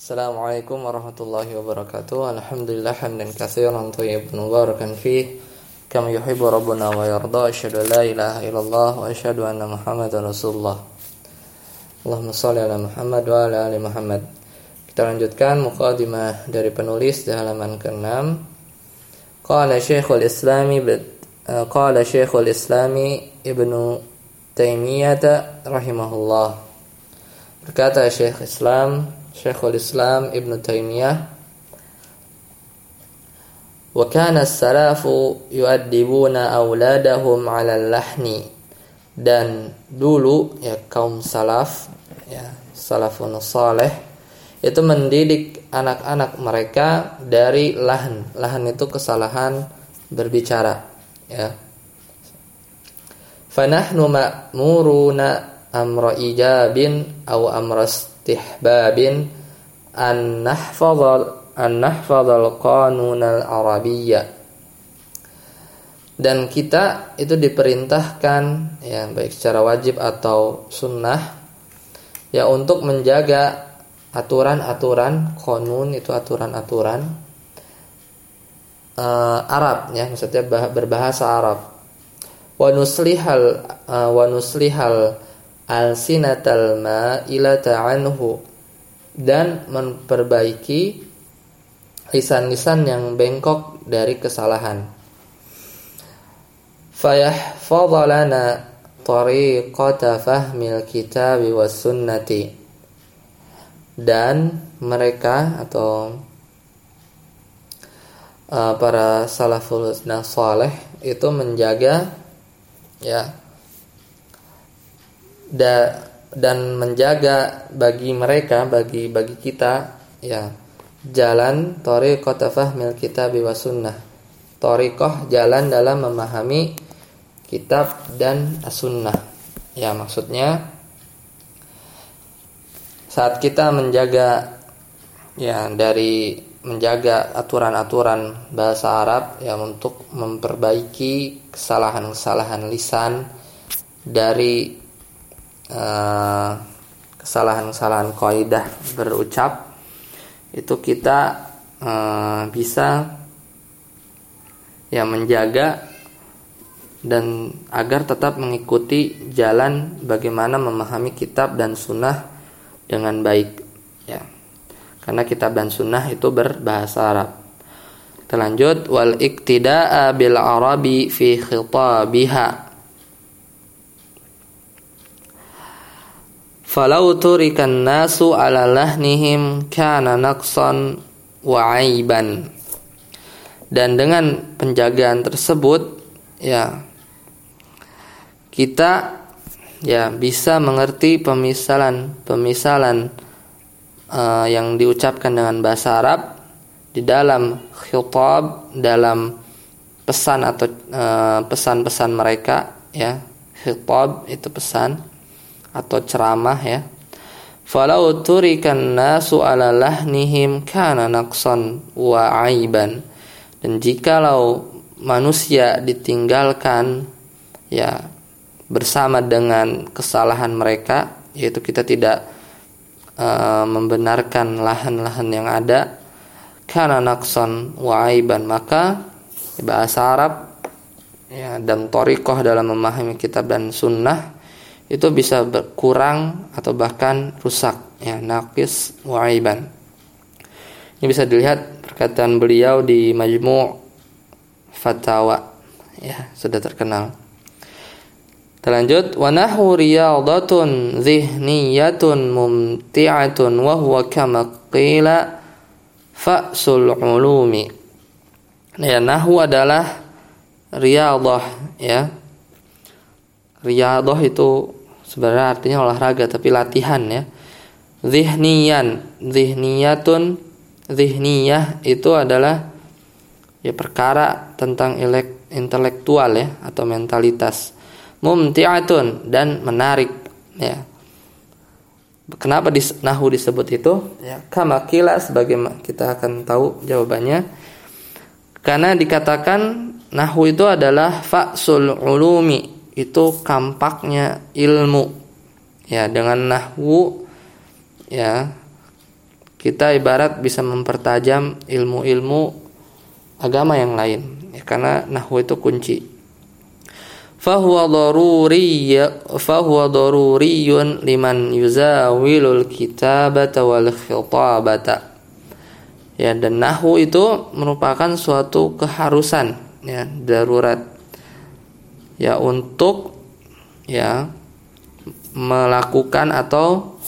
Assalamualaikum warahmatullahi wabarakatuh. Alhamdulillah hamdan katsiran thayyiban mubarakan fih kama yuhibbu rabbuna wa yarda. Asyhadu la ilaha illallah wa asyhadu anna Muhammadar Rasulullah. Allahumma shalli ala Muhammad wa ala ali Muhammad. Kita lanjutkan mukadimah dari penulis di halaman ke-6. Qala Syekhul Islami eh, qala Syekhul Islami Ibnu Taimiyah rahimahullah. Berkata Syekh Islam Syekhul Islam Ibn Taimiyah wa kana as-salafu yu'addibuna auladahum 'ala al-lahni. Dan dulu ya kaum salaf ya salafun saleh itu mendidik anak-anak mereka dari lahan. Lahan itu kesalahan berbicara ya. Fanahnu ma'muruna amra ijabin aw amra istihbabin an nahfadhal an nahfadhal qanun al arabiyyah dan kita itu diperintahkan ya baik secara wajib atau sunnah ya untuk menjaga aturan-aturan konun itu aturan-aturan uh, Arab ya maksudnya berbahasa Arab. Wa nuslihal uh, wa nuslihal al-sinatal ma'ilata anhu dan memperbaiki lisan-lisan yang bengkok dari kesalahan. Fayahfadhalana tariqata fahmil kitabi was sunnati dan mereka atau uh, para salaful saleh itu menjaga ya da, dan menjaga bagi mereka bagi bagi kita ya jalan tariqah fahmil kitab wa sunnah. Tariqah jalan dalam memahami kitab dan sunnah. Ya maksudnya saat kita menjaga ya dari menjaga aturan-aturan bahasa Arab ya untuk memperbaiki kesalahan-kesalahan lisan dari kesalahan-kesalahan kaidah berucap itu kita uh, bisa ya menjaga dan agar tetap mengikuti jalan bagaimana memahami kitab dan sunnah dengan baik ya. Karena kitab dan sunnah itu berbahasa Arab. Kita lanjut wal iktida'a bil arabi fi khitabiha Falau turikan nasu ala lahnihim kana naqsan wa aiban. Dan dengan penjagaan tersebut ya kita ya bisa mengerti pemisalan pemisalan uh, yang diucapkan dengan bahasa Arab di dalam khitab dalam pesan atau eh, pesan-pesan uh, mereka ya khitab itu pesan atau ceramah ya. Falau turikan nasu ala lahnihim kana naqsan wa aiban. Dan jikalau manusia ditinggalkan ya bersama dengan kesalahan mereka yaitu kita tidak uh, membenarkan lahan-lahan yang ada kana naqsan wa aiban maka bahasa Arab ya dan torikoh dalam memahami kitab dan sunnah itu bisa berkurang atau bahkan rusak ya naqis waiban ini bisa dilihat perkataan beliau di Majmu' Fatawa ya sudah terkenal Terlanjut wa nahwu riyadatun zihniyatun mumti'atun wa huwa kama qila fa'sul ulumi. Ya nahwu adalah riyadah ya. Riyadah itu sebenarnya artinya olahraga tapi latihan ya. Zihniyan. Zihniyatun. Zihniyah itu adalah ya perkara tentang elek, intelektual ya atau mentalitas. Mumti'atun dan menarik ya. Kenapa di nahu disebut itu? Ya kama kila sebagai kita akan tahu jawabannya. Karena dikatakan nahu itu adalah fa'sul ulumi itu kampaknya ilmu. Ya dengan nahwu ya kita ibarat bisa mempertajam ilmu-ilmu agama yang lain. Ya, karena nahwu itu kunci. Fahuwa daruri fahuwa daruriyun liman yuzawilul kitabata wal khitabata. Ya dan nahwu itu merupakan suatu keharusan ya darurat ya untuk ya melakukan atau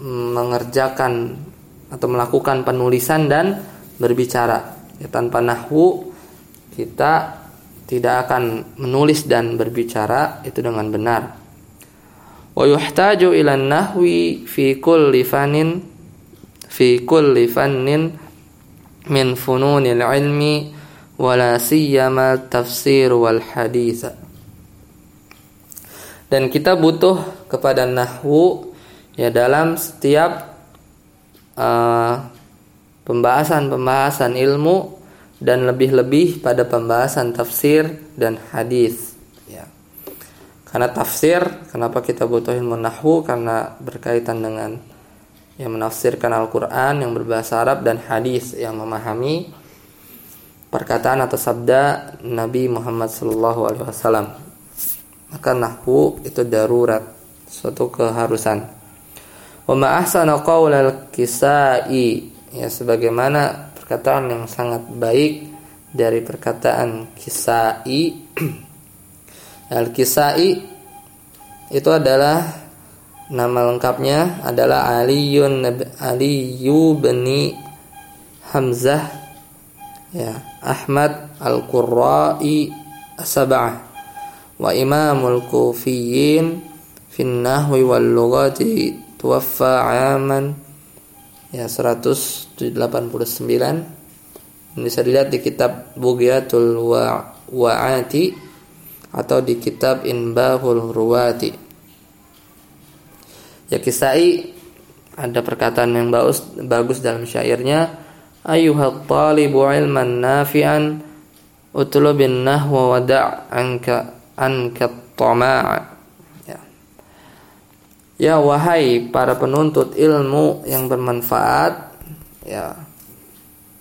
mengerjakan atau melakukan penulisan dan berbicara ya, tanpa nahwu kita tidak akan menulis dan berbicara itu dengan benar. Wa yuhtaju ila nahwi fi kulli fanin fi kulli fannin min fununil ilmi wala siyama tafsir wal hadith. Dan kita butuh kepada nahwu ya dalam setiap uh, pembahasan-pembahasan ilmu dan lebih-lebih pada pembahasan tafsir dan hadis ya. Karena tafsir, kenapa kita butuh ilmu nahwu karena berkaitan dengan yang menafsirkan Al-Qur'an yang berbahasa Arab dan hadis yang memahami perkataan atau sabda Nabi Muhammad sallallahu alaihi wasallam. Maka nahwu itu darurat, suatu keharusan. Wa ma ahsana qaulal kisai ya sebagaimana perkataan yang sangat baik dari perkataan Kisai Al-Kisai itu adalah nama lengkapnya adalah Aliyun Aliyu bin Hamzah ya Ahmad Al-Qurra'i As-Sab'ah wa Imamul Kufiyin fi nahwi wal lughati tuwaffa 'aman ya 189 bisa dilihat di kitab Bugyatul Wa'ati atau di kitab Inbahul Ruwati. Ya kisai ada perkataan yang bagus bagus dalam syairnya ayuhat talibu ilman nafi'an utlubin nahwa wada' anka anka tama'a Ya wahai para penuntut ilmu yang bermanfaat, ya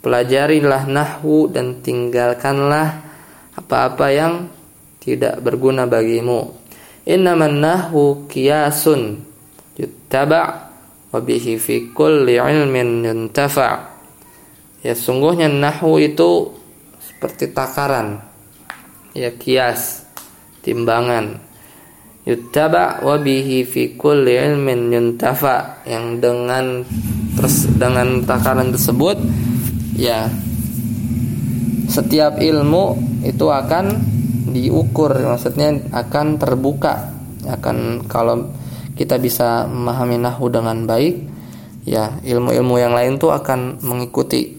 pelajarilah nahwu dan tinggalkanlah apa-apa yang tidak berguna bagimu. Innaman nahwu kiasun yuttaba wa bihi fi kulli ilmin yuntafa. Ya sungguhnya nahwu itu seperti takaran. Ya kias, timbangan yuttaba wa bihi fi kulli ilmin yuntafa. Yang dengan terus dengan takaran tersebut ya setiap ilmu itu akan diukur maksudnya akan terbuka. Akan kalau kita bisa memahami nahu dengan baik ya ilmu-ilmu yang lain tuh akan mengikuti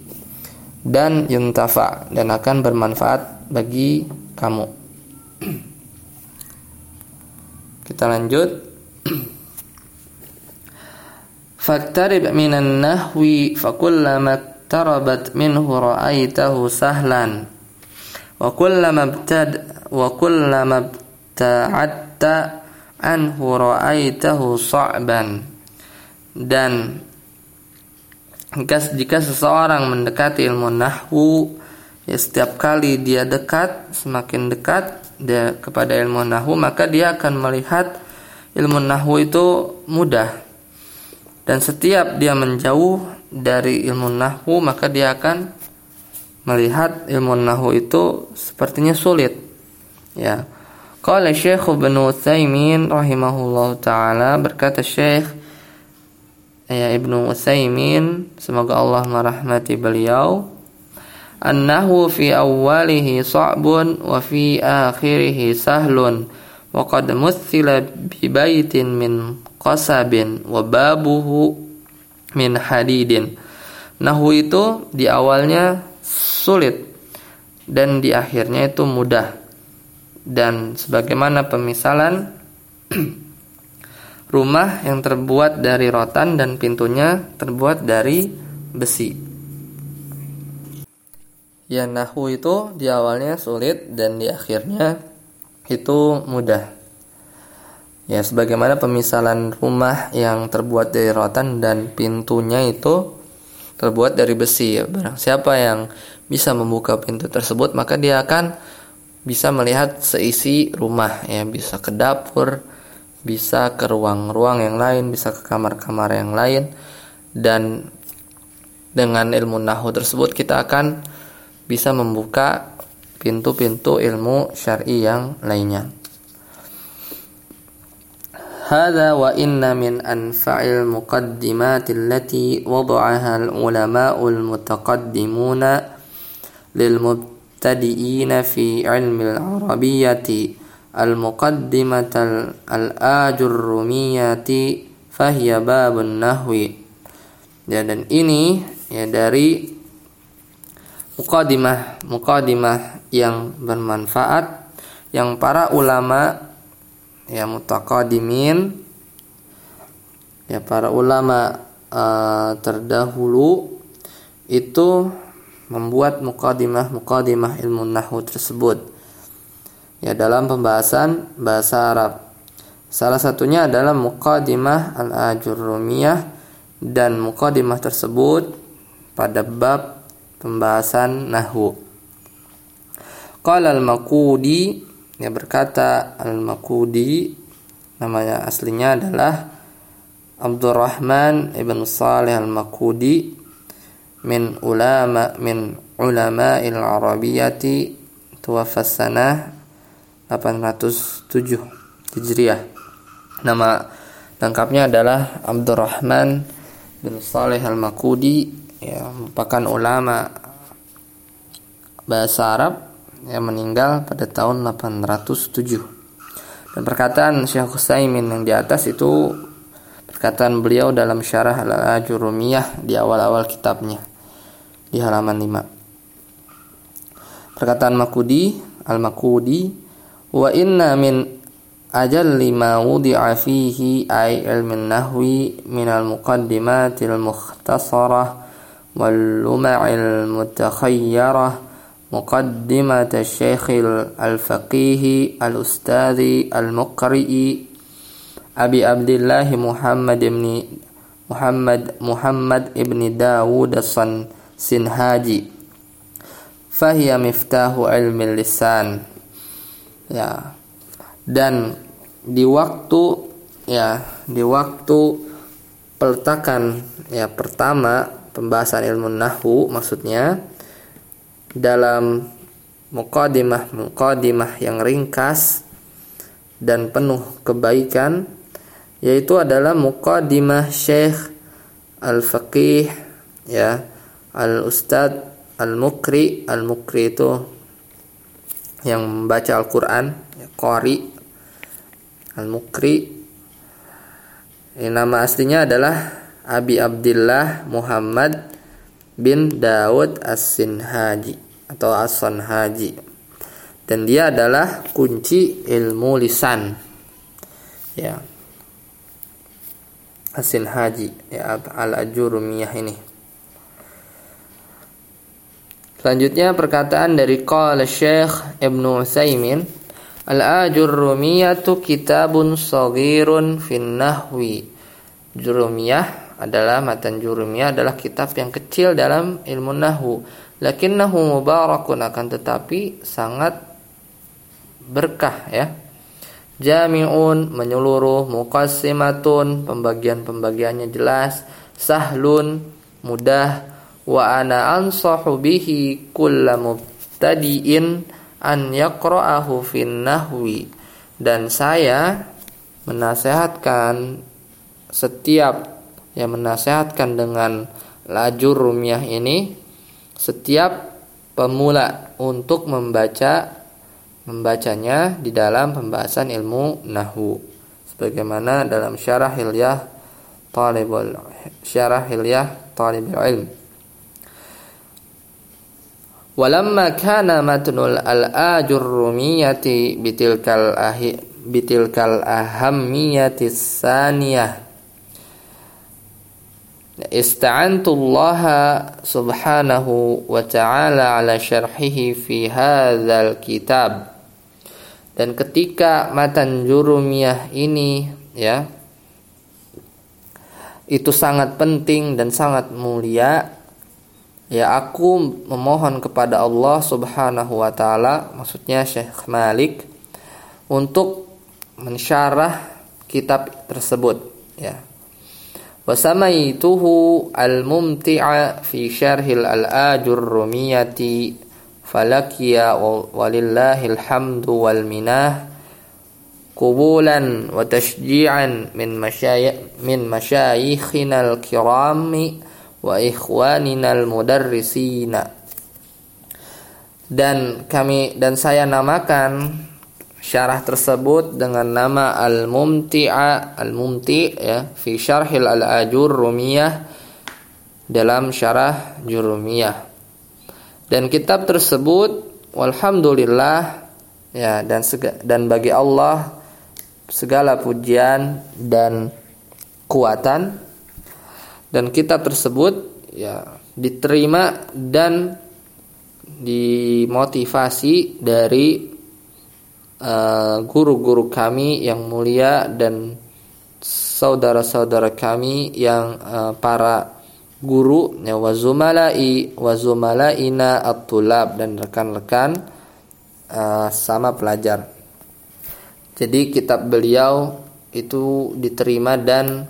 dan yuntafa dan akan bermanfaat bagi kamu Kita lanjut. Faktarib minan nahwi fakullama tarabat minhu ra'aitahu sahlan wa kullama ibtad wa kullama ibta'atta anhu ra'aitahu sa'ban dan jika seseorang mendekati ilmu nahwu ya setiap kali dia dekat semakin dekat dia kepada ilmu nahwu maka dia akan melihat ilmu nahwu itu mudah. Dan setiap dia menjauh dari ilmu nahwu maka dia akan melihat ilmu nahwu itu sepertinya sulit. Ya. Qala Syekh Ibnu Utsaimin rahimahullah taala berkata Syekh ya Ibnu Utsaimin semoga Allah merahmati beliau annahu fi awwalihi sa'bun wa fi akhirihi sahlun. Wa qad muthila bi baitin min qasabin wa babuhu min hadidin. Nahwu itu di awalnya sulit dan di akhirnya itu mudah. Dan sebagaimana pemisalan rumah yang terbuat dari rotan dan pintunya terbuat dari besi ya nahu itu di awalnya sulit dan di akhirnya itu mudah. Ya sebagaimana pemisalan rumah yang terbuat dari rotan dan pintunya itu terbuat dari besi ya. Barang siapa yang bisa membuka pintu tersebut maka dia akan bisa melihat seisi rumah ya, bisa ke dapur, bisa ke ruang-ruang yang lain, bisa ke kamar-kamar yang lain dan dengan ilmu nahu tersebut kita akan bisa membuka pintu-pintu ilmu syar'i yang lainnya. هذا وإن من أنفع المقدمات التي وضعها العلماء المتقدمون للمبتدئين في علم العربية المقدمة الآجرمية فهي باب النحو ya dan ini ya dari mukadimah mukadimah yang bermanfaat yang para ulama ya mutaqaddimin ya para ulama uh, terdahulu itu membuat mukadimah mukadimah ilmu nahwu tersebut. Ya dalam pembahasan bahasa Arab. Salah satunya adalah mukadimah al-ajurrumiyah dan mukadimah tersebut pada bab pembahasan nahwu qala al-maqudi dia berkata Al-Makudi namanya aslinya adalah Abdurrahman ibn Salih Al-Makudi min ulama min ulama al-arabiyyati tuwaffa sanah 807 Hijriah. Nama lengkapnya adalah Abdurrahman bin Saleh Al-Makudi ya merupakan ulama bahasa Arab yang meninggal pada tahun 807. Dan perkataan Syekh Husaimin yang di atas itu perkataan beliau dalam syarah Al-Ajurumiyah di awal-awal kitabnya di halaman 5. Perkataan Makudi, Al-Makudi, wa inna min ajal lima wudi'a fihi ay ilmin nahwi min al-muqaddimatil mukhtasarah wal luma'il mutakhayyarah مقدمة الشيخ الفقيه الأستاذ المقرئ أبي عبد الله محمد بن محمد محمد ابن داود السنهاجي فهي مفتاح علم اللسان ya dan di waktu ya di waktu peletakan ya pertama pembahasan ilmu nahwu maksudnya dalam mukadimah mukadimah yang ringkas dan penuh kebaikan yaitu adalah mukadimah Syekh Al-Faqih ya Al-Ustad Al-Mukri. Al-Mukri itu yang membaca Al-Qur'an ya, Qari. Al-Mukri. Nama aslinya adalah Abi Abdullah Muhammad bin Daud As-Sinhaji atau ason haji dan dia adalah kunci ilmu lisan. Ya. Asin haji ya al ajurumiyah ini. Selanjutnya perkataan dari qala syekh ibnu Utsaimin al ajurumiyatu kitabun saghirun fin nahwi. Jurumiyah adalah matan jurumiyah adalah kitab yang kecil dalam ilmu nahwu. Lakinnahu mubarakun akan tetapi sangat berkah ya. Jami'un menyeluruh muqassimatun pembagian-pembagiannya jelas sahlun mudah. Wa ana ansahu bihi kulla mubtadi'in an yaqra'ahu fin nahwi. Dan saya menasehatkan setiap yang menasehatkan dengan lajur rumiah ini setiap pemula untuk membaca membacanya di dalam pembahasan ilmu nahwu. Sebagaimana dalam syarah hilyah talibul syarah hilyah talibul ilm. Walamma kana matnul al-ajurrumiyati bitilkal ahi bitilkal ahammiyati saniyah Ista'antullaha subhanahu wa ta'ala ala syarhihi fi hadzal kitab. Dan ketika matan jurumiyah ini ya itu sangat penting dan sangat mulia ya aku memohon kepada Allah Subhanahu wa taala maksudnya Syekh Malik untuk mensyarah kitab tersebut ya wasamaituhu al-mumti'a fi syarhil al-ajur rumiyati falakiya walillahil hamdu wal minah kubulan wa tashji'an min masyayikh min masyayikhina al-kirami wa ikhwanina al-mudarrisina dan kami dan saya namakan syarah tersebut dengan nama Al-Mumti'a Al-Mumti ya fi syarhil Al-Ajur Rumiyah dalam syarah Jurumiyah dan kitab tersebut walhamdulillah ya dan dan bagi Allah segala pujian dan kuatan. Dan kitab tersebut ya diterima dan dimotivasi dari guru-guru uh, kami yang mulia dan saudara-saudara kami yang uh, para guru ya wazumalai wazumalaina at-tulab dan rekan-rekan uh, sama pelajar. Jadi kitab beliau itu diterima dan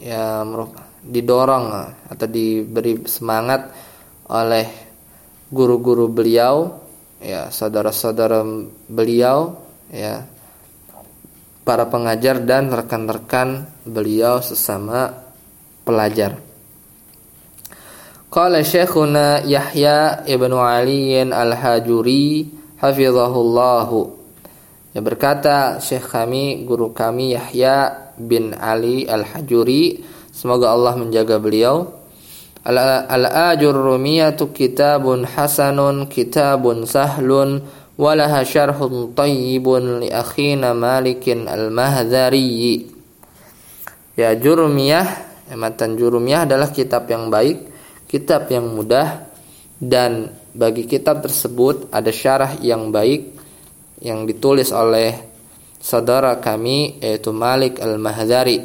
ya didorong atau diberi semangat oleh guru-guru beliau, ya saudara-saudara beliau, ya para pengajar dan rekan-rekan beliau sesama pelajar. Qala Syekhuna Yahya ibnu Ali al-Hajuri hafizahullahu Ya berkata Syekh kami, guru kami Yahya bin Ali Al-Hajuri, semoga Allah menjaga beliau. Al-Ajur Rumiyatu kitabun hasanun, kitabun sahlun, syarhun tayyibun li akhina Malikin Al-Mahdari. Ya Jurumiyah, ya, matan Jurumiyah adalah kitab yang baik, kitab yang mudah dan bagi kitab tersebut ada syarah yang baik yang ditulis oleh saudara kami yaitu Malik Al-Mahdari.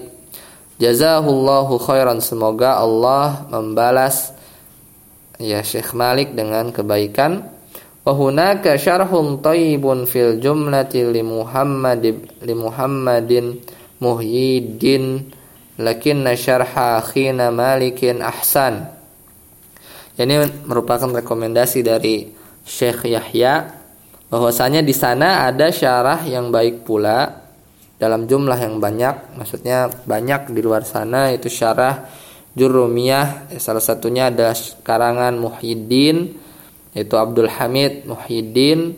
Jazahullahu khairan semoga Allah membalas ya Syekh Malik dengan kebaikan. Wa hunaka syarhun thayyibun fil jumlati li Muhammad li Muhammadin Muhyiddin lakinna syarha akhina Malikin ahsan. Ini merupakan rekomendasi dari Syekh Yahya bahwasanya di sana ada syarah yang baik pula dalam jumlah yang banyak. Maksudnya banyak di luar sana itu syarah Jurumiyah. Salah satunya ada karangan Muhyiddin yaitu Abdul Hamid Muhyiddin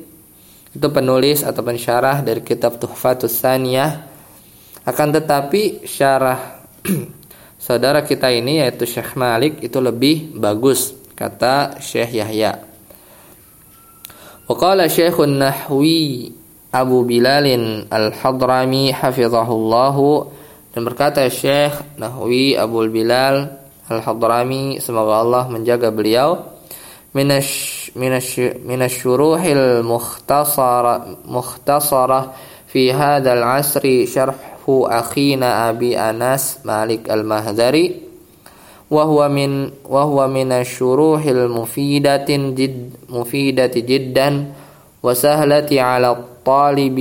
itu penulis atau pensyarah dari kitab Tuhfatus Saniyah akan tetapi syarah saudara kita ini yaitu Syekh Malik itu lebih bagus kata Syekh Yahya وقال شيخ النحوي Abu Bilalin Al-Hadrami hafizahullahu dan berkata Syekh Nahwi Abu Bilal Al-Hadrami semoga Allah menjaga beliau من الش من الش من الشروح المختصرة مختصرة في هذا العصر شرح أخينا أبي أنس مالك المهذري وهو من وهو من الشروح المفيدة جد مفيدة جدا وسهلة على الطالب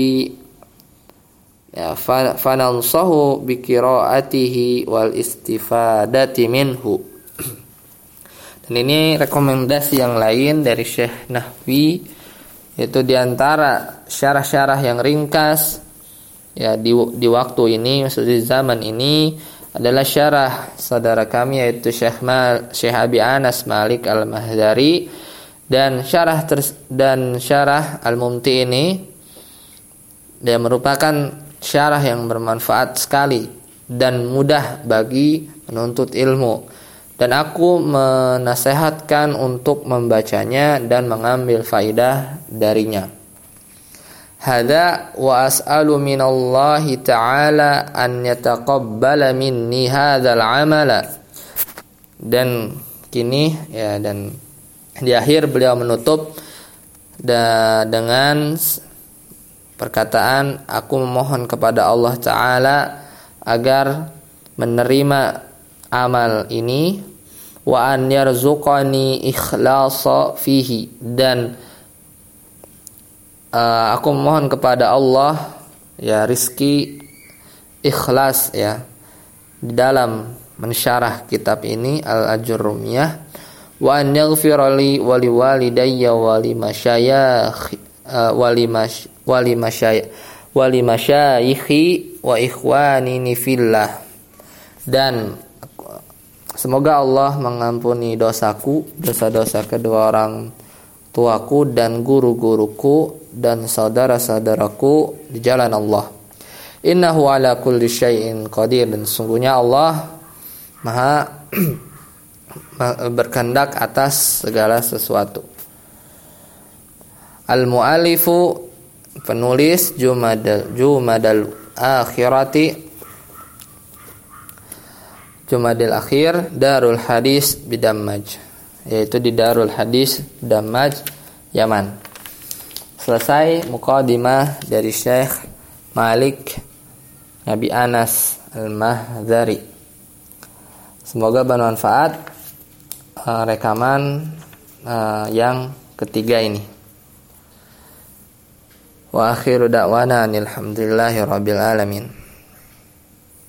فننصه بقراءته والاستفادة منه. Dan ini rekomendasi yang lain dari Syekh Nahwi yaitu di antara syarah-syarah yang ringkas ya di di waktu ini maksudnya zaman ini adalah syarah saudara kami yaitu Syekh Mal, Syekh Abi Anas Malik Al-Mahdari. Dan syarah ters, dan syarah Al-Mumti ini dia merupakan syarah yang bermanfaat sekali dan mudah bagi menuntut ilmu dan aku menasehatkan untuk membacanya dan mengambil faidah darinya. Hada wa as'alu minallahi ta'ala an yataqabbala minni hadzal amala. Dan kini ya dan di akhir beliau menutup dengan perkataan aku memohon kepada Allah taala agar menerima amal ini wa an yarzuqani ikhlasa fihi dan uh, aku mohon kepada Allah ya rizki ikhlas ya di dalam mensyarah kitab ini Al-Ajurrumiyah wa an yaghfirali wa li walidayya wa li masyayikh uh, wa li wa li masyayikh wa li masyayikhi wa ikhwanini fillah dan Semoga Allah mengampuni dosaku, dosa-dosa kedua orang tuaku dan guru-guruku dan saudara-saudaraku di jalan Allah. Innahu ala kulli syai'in qadir dan sungguhnya Allah Maha berkehendak atas segala sesuatu. Al-muallifu penulis Jumadal Jumadal akhirati Jumadil Akhir Darul Hadis Bidamaj yaitu di Darul Hadis Damaj Yaman. Selesai mukadimah dari Syekh Malik Nabi Anas Al-Mahdzari. Semoga bermanfaat uh, rekaman uh, yang ketiga ini. Wa akhiru da'wana alhamdulillahi rabbil alamin.